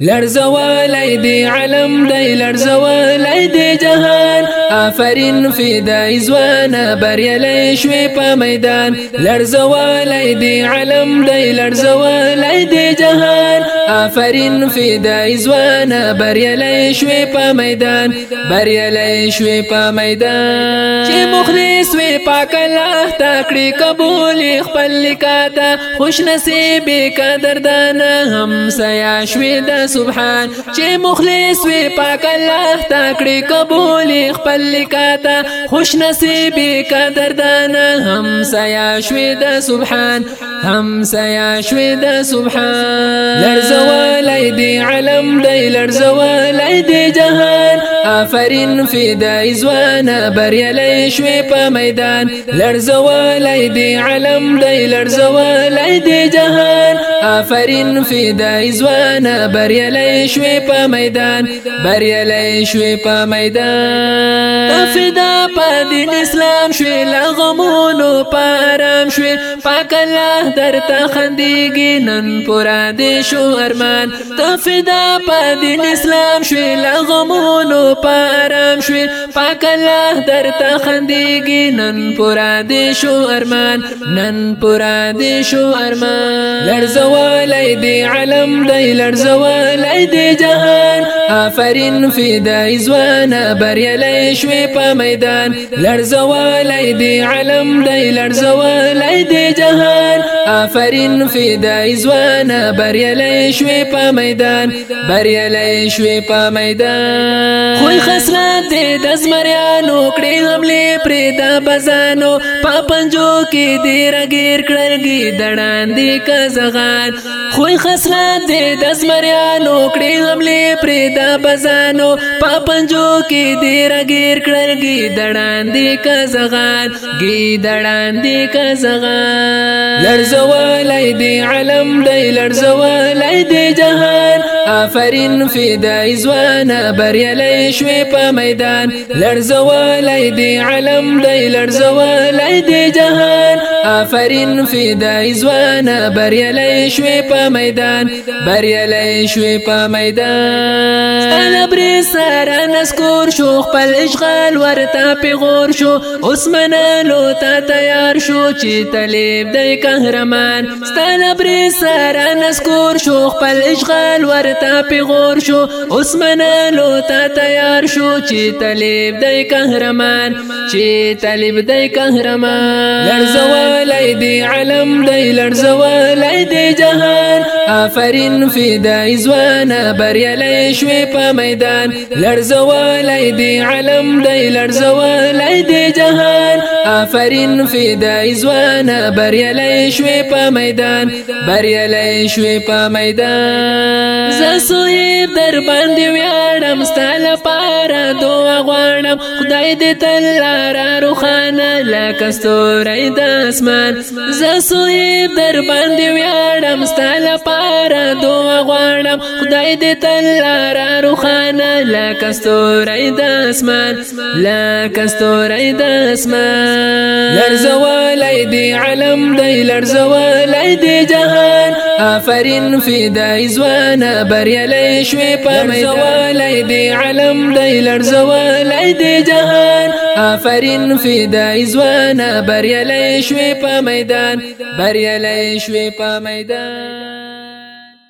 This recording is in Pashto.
لرزوالی دی علم دی لرزوالی دی جهان آفرین فدای زوانه بریالی شوی په میدان لرزوالی دی علم دی لرزوالی دی جهان افرین فدای ځوانه بریالی شوې په میدان بریالی شوې په میدان چې مخلص وې پاک الله تکړې قبول خپل لیکاته خوش نصیب قدردانه هم سیا شوې د سبحان چې مخلص وې پاک الله تکړې قبول خپل لیکاته خوش نصیب قدردانه هم سیا شوې د سبحان هم سیا شوې د سبحان لرزه لړزولای دی علم دی لړزولای دی جهان آفرین فدای ځوان بریالی شوی په میدان لړزولای دی علم دی لړزولای دی جهان آفرین فدای ځوان بریالی شوی په میدان بریالی شوی په میدان فدا په دین اسلام شوي لغمونو پرم شوي پاک الله درته خندېږي نن پورا دی شو ارمان ته فدا په دین اسلام شوي لغمونو پرم شوي پاک الله درته خندېږي نن پورا دی شو ارمان نن پورا دی شو ارمان لړزوالی دی علم دی لړزوالی دی جهان آفرین فدای ځوانه بریالی شوې په میدان لړزولی دی علم دی لړزولی دی جهان آفرین فدای ځوانه بریالی شوې په میدان بریالی شوې په میدان خو خسرت دې د زمریانو کړې حمله پرې دا بزانو په پنجو کې دې راګیر کړل کې دړاندې کزغان خو خسرت دې د زمریانو کړې حمله پرې دا بزانو په پنجو کې دې راګیر کړل کې دړاندې کزغان کې دړاندې کزغان لرز لرزوالی دی علم دی لرزوالی دی جهان آفرین فدای ځوانه بریالی شوې په میدان لرزوالی دی علم دی لرزوالی دی جهان آفرین فدای ځوانه بریالی شوې په میدان بریالی شوې په میدان انبري سره نسکور شو خپل اشغال ورته پیغور شو عثمان لو ته تیار شو چې طالب د قهرمان ستنبري سره نسکور شو خپل اشغال ورته پیغور شو عثمان لو ته تیار شو چې طالب د قهرمان چې طالب د قهرمان لرزوالای دی علم دی لرزوالای دی جهان آفرین فدای ځوانه بریالی شوې په میدان لړزولی دی علم دی لړزولی دی جهان آفرین فدای ځوانه بریالی شوې په میدان بریالی شوې په میدان زه سوی در باندې ویاړم ستاله پارا دعا غواړم خدای دې تل لار روخانه لکه ستوري د اسمان زه سوی در باندې ویاړم ستاله پارا دعا غواړم خدای دې تل لار روخانه لکه ستوري د اسمان لکه ستوري د اسمان لرزوالای دې علم دې لرزوالای دې جهان آفرین فدای زوانه بریالی لیش په میدان دی علم دی لرزوالای دی جهان آفرین فدای زوانه بریالی لیش په پمیدان بریالی لیش په پمیدان